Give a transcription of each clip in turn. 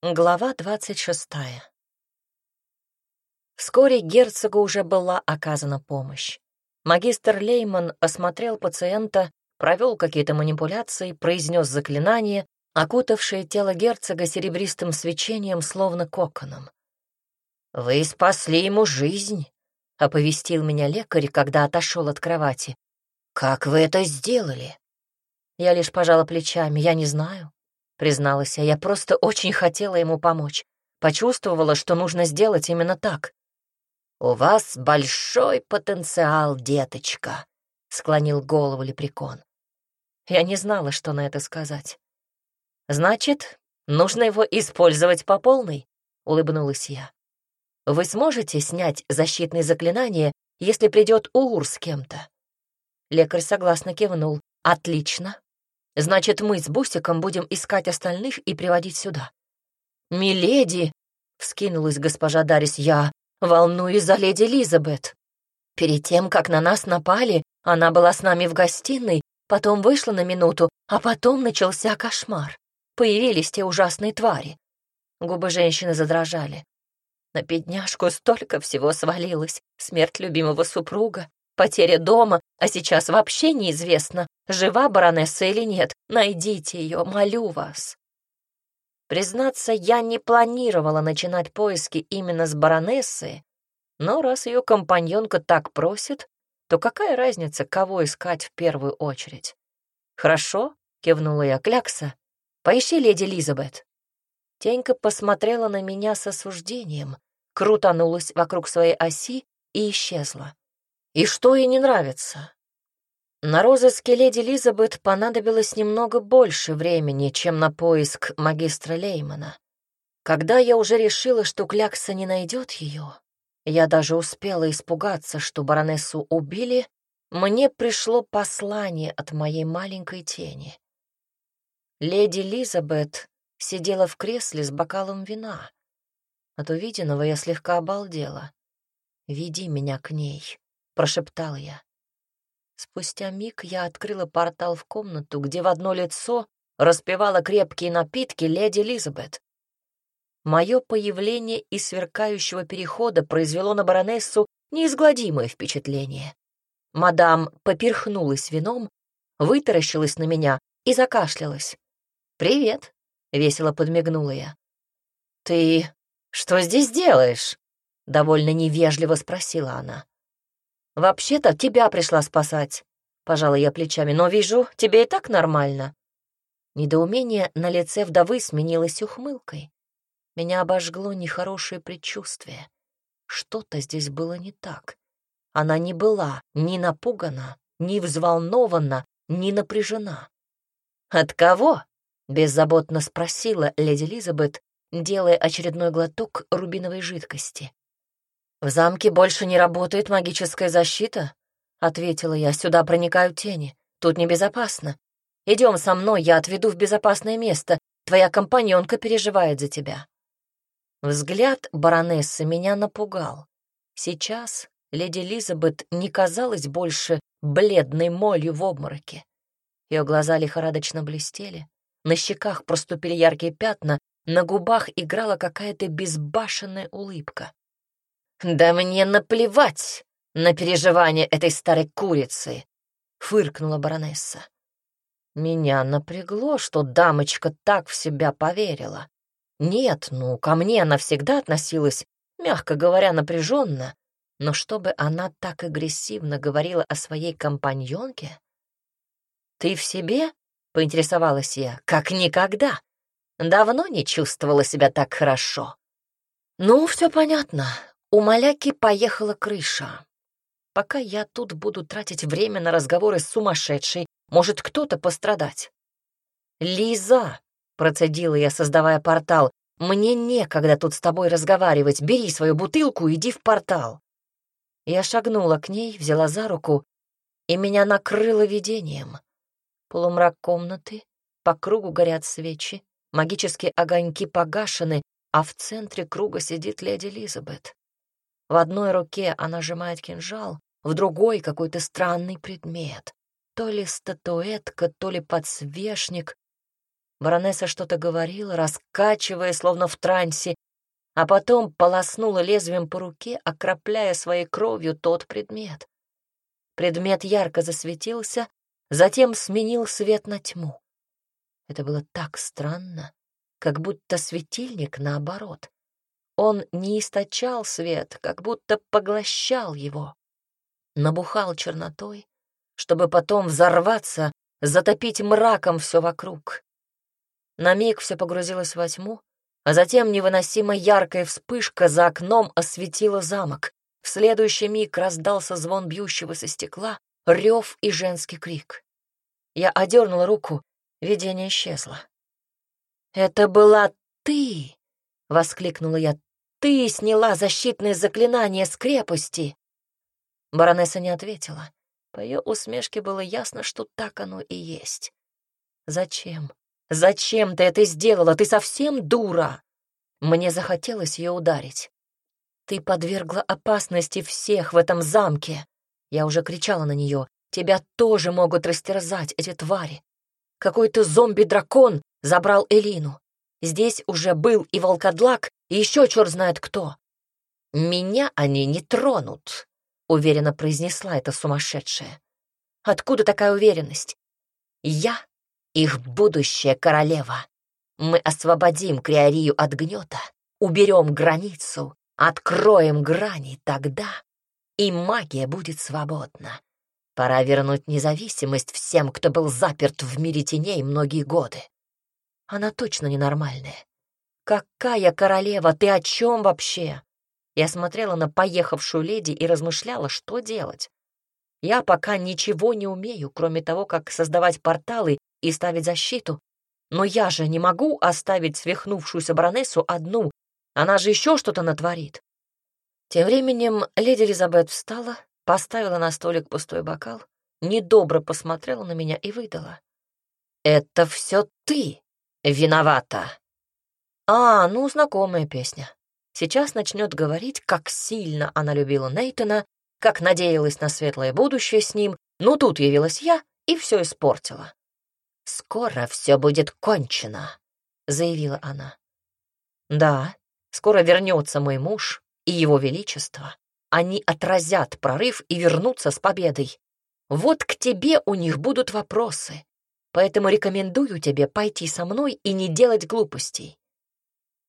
Глава двадцать шестая. Вскоре герцогу уже была оказана помощь. Магистр Лейман осмотрел пациента, провел какие-то манипуляции, произнес заклинание, окутавшее тело герцога серебристым свечением, словно коконом. «Вы спасли ему жизнь», — оповестил меня лекарь, когда отошел от кровати. «Как вы это сделали?» Я лишь пожала плечами, я не знаю призналась я. Я просто очень хотела ему помочь. Почувствовала, что нужно сделать именно так. «У вас большой потенциал, деточка», — склонил голову лепрекон. Я не знала, что на это сказать. «Значит, нужно его использовать по полной», — улыбнулась я. «Вы сможете снять защитные заклинания, если придет Ур с кем-то?» Лекарь согласно кивнул. «Отлично. Значит, мы с Бусиком будем искать остальных и приводить сюда. «Миледи!» — вскинулась госпожа Дарис. «Я волнуюсь за леди Элизабет. Перед тем, как на нас напали, она была с нами в гостиной, потом вышла на минуту, а потом начался кошмар. Появились те ужасные твари». Губы женщины задрожали. На бедняжку столько всего свалилось. Смерть любимого супруга, потеря дома, а сейчас вообще неизвестно, жива баронесса или нет. Найдите ее, молю вас. Признаться, я не планировала начинать поиски именно с баронессы, но раз ее компаньонка так просит, то какая разница, кого искать в первую очередь? «Хорошо», — кивнула я клякса, — «поищи леди Элизабет». Тенька посмотрела на меня с осуждением, крутанулась вокруг своей оси и исчезла. И что ей не нравится? На розыске леди Лизабет понадобилось немного больше времени, чем на поиск магистра Леймана. Когда я уже решила, что Клякса не найдет ее, я даже успела испугаться, что баронессу убили, мне пришло послание от моей маленькой тени. Леди Лизабет сидела в кресле с бокалом вина. От увиденного я слегка обалдела. «Веди меня к ней», прошептал я. Спустя миг я открыла портал в комнату, где в одно лицо распевала крепкие напитки леди Элизабет. Мое появление из сверкающего перехода произвело на баронессу неизгладимое впечатление. Мадам поперхнулась вином, вытаращилась на меня и закашлялась. «Привет», — весело подмигнула я. «Ты что здесь делаешь?» — довольно невежливо спросила она. «Вообще-то тебя пришла спасать», — пожала я плечами, «но вижу, тебе и так нормально». Недоумение на лице вдовы сменилось ухмылкой. Меня обожгло нехорошее предчувствие. Что-то здесь было не так. Она не была ни напугана, ни взволнована, ни напряжена. «От кого?» — беззаботно спросила леди Элизабет, делая очередной глоток рубиновой жидкости. «В замке больше не работает магическая защита», — ответила я. «Сюда проникают тени. Тут небезопасно. Идем со мной, я отведу в безопасное место. Твоя компаньонка переживает за тебя». Взгляд баронессы меня напугал. Сейчас леди Элизабет не казалась больше бледной молью в обмороке. Ее глаза лихорадочно блестели, на щеках проступили яркие пятна, на губах играла какая-то безбашенная улыбка. «Да мне наплевать на переживания этой старой курицы!» — фыркнула баронесса. Меня напрягло, что дамочка так в себя поверила. Нет, ну, ко мне она всегда относилась, мягко говоря, напряженно, но чтобы она так агрессивно говорила о своей компаньонке? «Ты в себе?» — поинтересовалась я. «Как никогда. Давно не чувствовала себя так хорошо». «Ну, все понятно. У Маляки поехала крыша. Пока я тут буду тратить время на разговоры с сумасшедшей, может кто-то пострадать. «Лиза!» — процедила я, создавая портал. «Мне некогда тут с тобой разговаривать. Бери свою бутылку и иди в портал». Я шагнула к ней, взяла за руку, и меня накрыло видением. Полумрак комнаты, по кругу горят свечи, магические огоньки погашены, а в центре круга сидит леди Элизабет. В одной руке она сжимает кинжал, в другой какой-то странный предмет. То ли статуэтка, то ли подсвечник. Баронесса что-то говорила, раскачивая, словно в трансе, а потом полоснула лезвием по руке, окропляя своей кровью тот предмет. Предмет ярко засветился, затем сменил свет на тьму. Это было так странно, как будто светильник наоборот. Он не источал свет, как будто поглощал его. Набухал чернотой, чтобы потом взорваться, затопить мраком все вокруг. На миг все погрузилось во тьму, а затем невыносимо яркая вспышка за окном осветила замок. В следующий миг раздался звон бьющегося стекла, рев и женский крик. Я одернула руку, видение исчезло. «Это была ты!» — воскликнула я. «Ты сняла защитное заклинание с крепости!» Баронесса не ответила. По ее усмешке было ясно, что так оно и есть. «Зачем? Зачем ты это сделала? Ты совсем дура!» Мне захотелось ее ударить. «Ты подвергла опасности всех в этом замке!» Я уже кричала на нее. «Тебя тоже могут растерзать эти твари! Какой-то зомби-дракон забрал Элину. Здесь уже был и волкодлак, и еще черт знает кто. Меня они не тронут, — уверенно произнесла эта сумасшедшая. Откуда такая уверенность? Я — их будущая королева. Мы освободим Криарию от гнета, уберем границу, откроем грани тогда, и магия будет свободна. Пора вернуть независимость всем, кто был заперт в мире теней многие годы. Она точно ненормальная. Какая королева, ты о чем вообще? Я смотрела на поехавшую леди и размышляла, что делать. Я пока ничего не умею, кроме того, как создавать порталы и ставить защиту. Но я же не могу оставить свихнувшуюся баронессу одну. Она же еще что-то натворит. Тем временем леди Элизабет встала, поставила на столик пустой бокал, недобро посмотрела на меня и выдала. «Это все ты виновата!» «А, ну, знакомая песня. Сейчас начнет говорить, как сильно она любила Нейтона, как надеялась на светлое будущее с ним, но тут явилась я и все испортила. «Скоро все будет кончено», — заявила она. «Да, скоро вернется мой муж и его величество, они отразят прорыв и вернутся с победой. Вот к тебе у них будут вопросы, поэтому рекомендую тебе пойти со мной и не делать глупостей».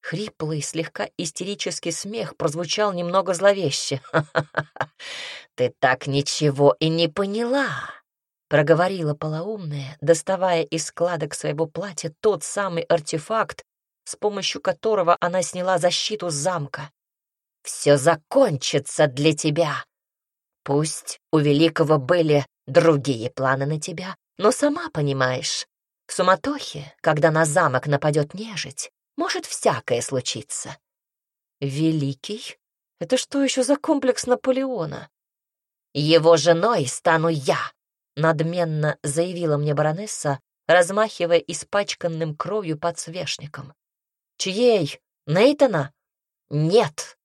Хриплый, слегка истерический смех прозвучал немного зловеще. «Ты так ничего и не поняла!» — проговорила полоумная, доставая из складок своего платья тот самый артефакт, с помощью которого она сняла защиту замка все закончится для тебя. Пусть у Великого были другие планы на тебя, но сама понимаешь, в суматохе, когда на замок нападет нежить, может всякое случиться. Великий? Это что еще за комплекс Наполеона? Его женой стану я, надменно заявила мне баронесса, размахивая испачканным кровью подсвечником. Чьей? Нейтана? Нет,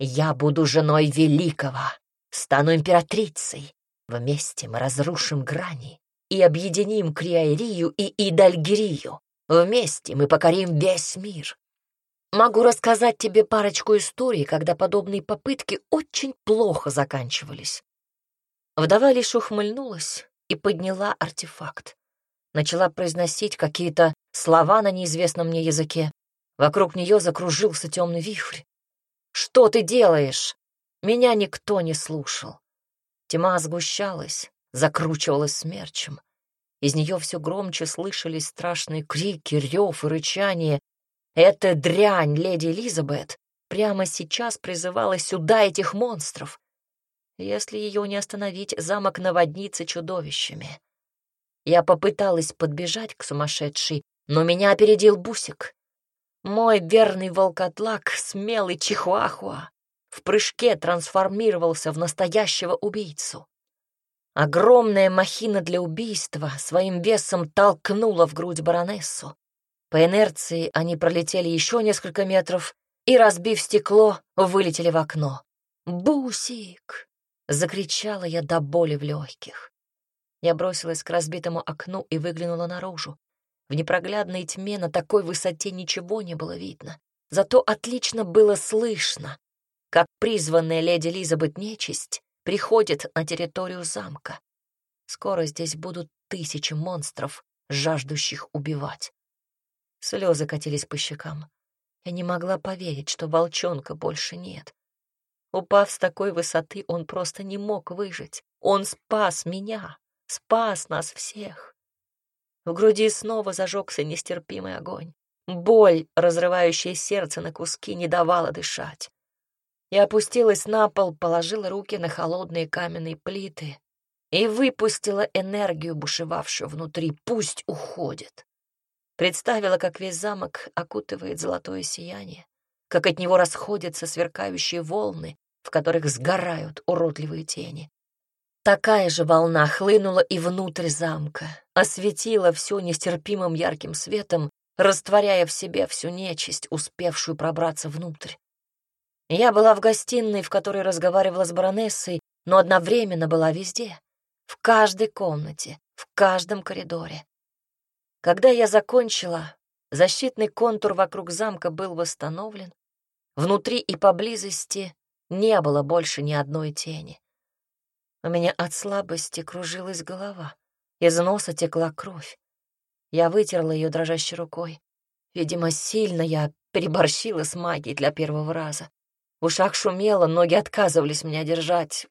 я буду женой великого, стану императрицей. Вместе мы разрушим грани и объединим Криаирию и Идальгирию. Вместе мы покорим весь мир. Могу рассказать тебе парочку историй, когда подобные попытки очень плохо заканчивались. Вдова лишь ухмыльнулась и подняла артефакт. Начала произносить какие-то слова на неизвестном мне языке. Вокруг нее закружился темный вихрь. Что ты делаешь?» Меня никто не слушал. Тьма сгущалась, закручивалась смерчем. Из нее все громче слышались страшные крики, рев и рычание. Эта дрянь, леди Элизабет, прямо сейчас призывала сюда этих монстров. Если ее не остановить, замок наводнится чудовищами. Я попыталась подбежать к сумасшедшей, но меня опередил Бусик. Мой верный волкодлак, смелый чихуахуа, в прыжке трансформировался в настоящего убийцу. Огромная махина для убийства своим весом толкнула в грудь баронессу. По инерции они пролетели еще несколько метров и, разбив стекло, вылетели в окно. «Бусик!» — закричала я до боли в легких. Я бросилась к разбитому окну и выглянула наружу. В непроглядной тьме на такой высоте ничего не было видно. Зато отлично было слышно, как призванная леди Элизабет нечисть приходит на территорию замка. Скоро здесь будут тысячи монстров, жаждущих убивать. Слезы катились по щекам. Я не могла поверить, что волчонка больше нет. Упав с такой высоты, он просто не мог выжить. Он спас меня, спас нас всех. В груди снова зажегся нестерпимый огонь. Боль, разрывающая сердце на куски, не давала дышать. Я опустилась на пол, положила руки на холодные каменные плиты и выпустила энергию, бушевавшую внутри. Пусть уходит. Представила, как весь замок окутывает золотое сияние, как от него расходятся сверкающие волны, в которых сгорают уродливые тени. Такая же волна хлынула и внутрь замка, осветила все нестерпимым ярким светом, растворяя в себе всю нечисть, успевшую пробраться внутрь. Я была в гостиной, в которой разговаривала с баронессой, но одновременно была везде, в каждой комнате, в каждом коридоре. Когда я закончила, защитный контур вокруг замка был восстановлен. Внутри и поблизости не было больше ни одной тени. У меня от слабости кружилась голова, из носа текла кровь. Я вытерла ее дрожащей рукой. Видимо, сильно я переборщила с магией для первого раза. В ушах шумело, ноги отказывались меня держать.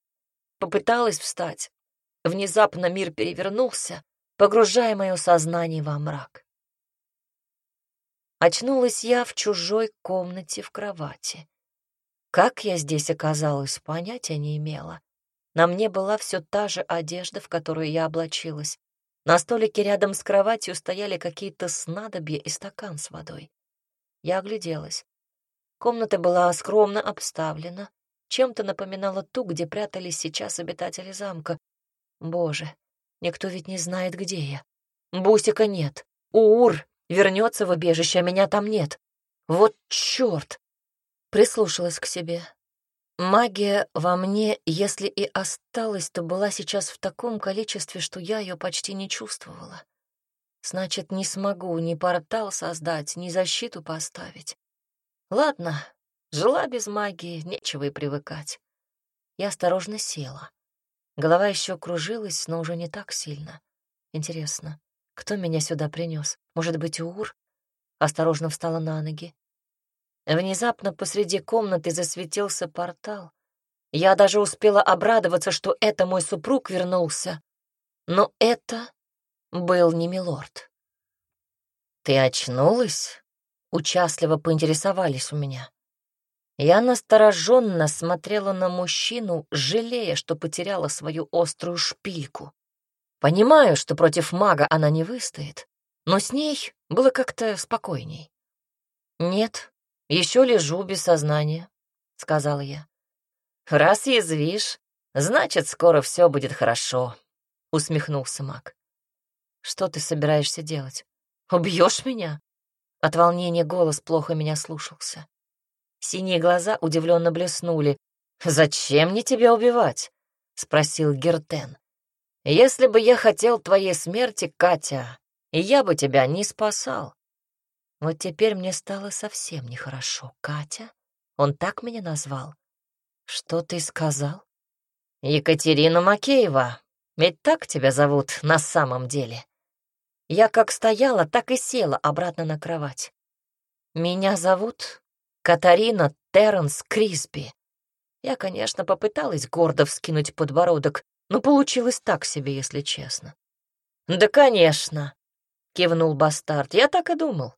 Попыталась встать. Внезапно мир перевернулся, погружая мое сознание во мрак. Очнулась я в чужой комнате в кровати. Как я здесь оказалась, понятия не имела. На мне была все та же одежда, в которую я облачилась. На столике рядом с кроватью стояли какие-то снадобья и стакан с водой. Я огляделась. Комната была скромно обставлена, чем-то напоминала ту, где прятались сейчас обитатели замка. Боже, никто ведь не знает, где я. Бусика нет. Уур вернется в убежище, а меня там нет. Вот черт! Прислушалась к себе. Магия во мне, если и осталась, то была сейчас в таком количестве, что я ее почти не чувствовала. Значит, не смогу ни портал создать, ни защиту поставить. Ладно, жила без магии, нечего и привыкать. Я осторожно села. Голова еще кружилась, но уже не так сильно. Интересно, кто меня сюда принес? Может быть, Ур? Осторожно встала на ноги. Внезапно посреди комнаты засветился портал. Я даже успела обрадоваться, что это мой супруг вернулся. Но это был не милорд. «Ты очнулась?» — участливо поинтересовались у меня. Я настороженно смотрела на мужчину, жалея, что потеряла свою острую шпильку. Понимаю, что против мага она не выстоит, но с ней было как-то спокойней. «Нет, еще лежу без сознания», — сказала я. «Раз язвишь, значит, скоро все будет хорошо», — усмехнулся маг. «Что ты собираешься делать? Убьешь меня?» От волнения голос плохо меня слушался. Синие глаза удивленно блеснули. «Зачем мне тебя убивать?» — спросил Гертен. «Если бы я хотел твоей смерти, Катя, я бы тебя не спасал. Вот теперь мне стало совсем нехорошо. Катя? Он так меня назвал? Что ты сказал? Екатерина Макеева. Ведь так тебя зовут на самом деле. Я как стояла, так и села обратно на кровать. Меня зовут Катарина Терренс Крисби. Я, конечно, попыталась гордо вскинуть подбородок, но получилось так себе, если честно. «Да, конечно», — кивнул бастард, — «я так и думал.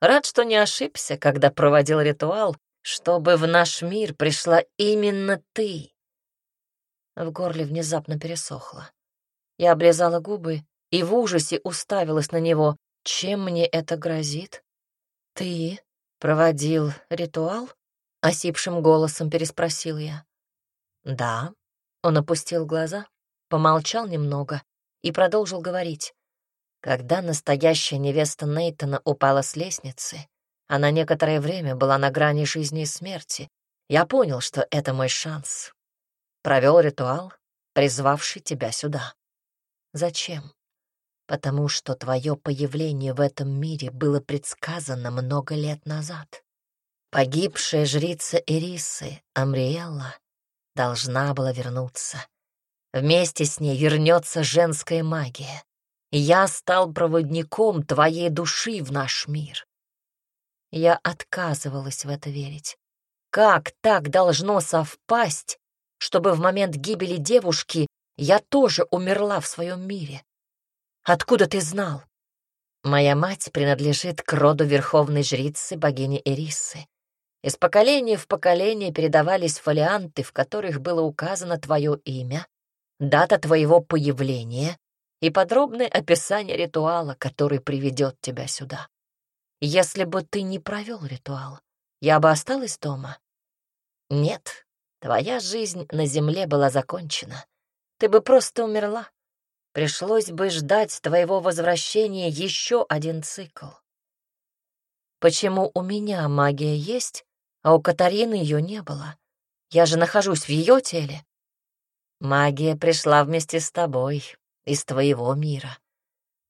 Рад, что не ошибся, когда проводил ритуал, чтобы в наш мир пришла именно ты. В горле внезапно пересохло. Я облизала губы и в ужасе уставилась на него. Чем мне это грозит? Ты проводил ритуал? Осипшим голосом переспросил я. Да. Он опустил глаза, помолчал немного и продолжил говорить. Когда настоящая невеста Нейтона упала с лестницы, она некоторое время была на грани жизни и смерти. Я понял, что это мой шанс. Провел ритуал, призвавший тебя сюда. Зачем? Потому что твое появление в этом мире было предсказано много лет назад. Погибшая жрица Эрисы, Амриэлла, должна была вернуться. Вместе с ней вернется женская магия. Я стал проводником твоей души в наш мир. Я отказывалась в это верить. Как так должно совпасть, чтобы в момент гибели девушки я тоже умерла в своем мире? Откуда ты знал? Моя мать принадлежит к роду верховной жрицы богини Эрисы. Из поколения в поколение передавались фолианты, в которых было указано твое имя, дата твоего появления и подробное описание ритуала, который приведет тебя сюда. Если бы ты не провел ритуал, я бы осталась дома? Нет, твоя жизнь на земле была закончена. Ты бы просто умерла. Пришлось бы ждать твоего возвращения еще один цикл. Почему у меня магия есть, а у Катарины ее не было? Я же нахожусь в ее теле. Магия пришла вместе с тобой, из твоего мира.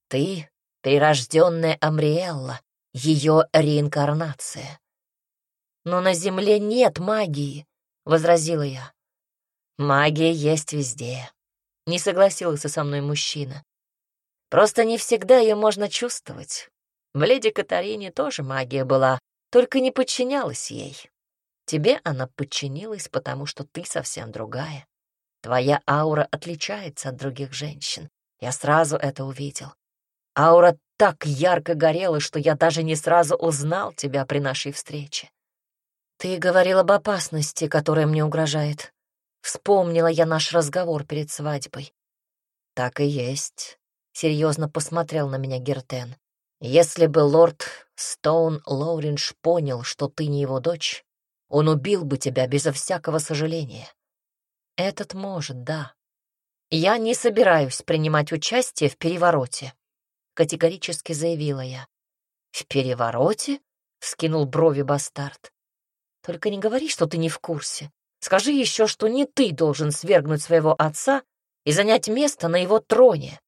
Ты — прирожденная Амриэлла, ее реинкарнация. «Но на Земле нет магии», — возразила я. «Магия есть везде не согласился со мной мужчина. Просто не всегда ее можно чувствовать. В леди Катарине тоже магия была, только не подчинялась ей. Тебе она подчинилась, потому что ты совсем другая. Твоя аура отличается от других женщин. Я сразу это увидел. Аура так ярко горела, что я даже не сразу узнал тебя при нашей встрече. Ты говорил об опасности, которая мне угрожает. Вспомнила я наш разговор перед свадьбой. Так и есть. Серьезно посмотрел на меня Гертен. Если бы лорд Стоун Лоуринж понял, что ты не его дочь, он убил бы тебя безо всякого сожаления. Этот может, да. Я не собираюсь принимать участие в перевороте, категорически заявила я. В перевороте? Скинул брови бастард. Только не говори, что ты не в курсе. Скажи еще, что не ты должен свергнуть своего отца и занять место на его троне.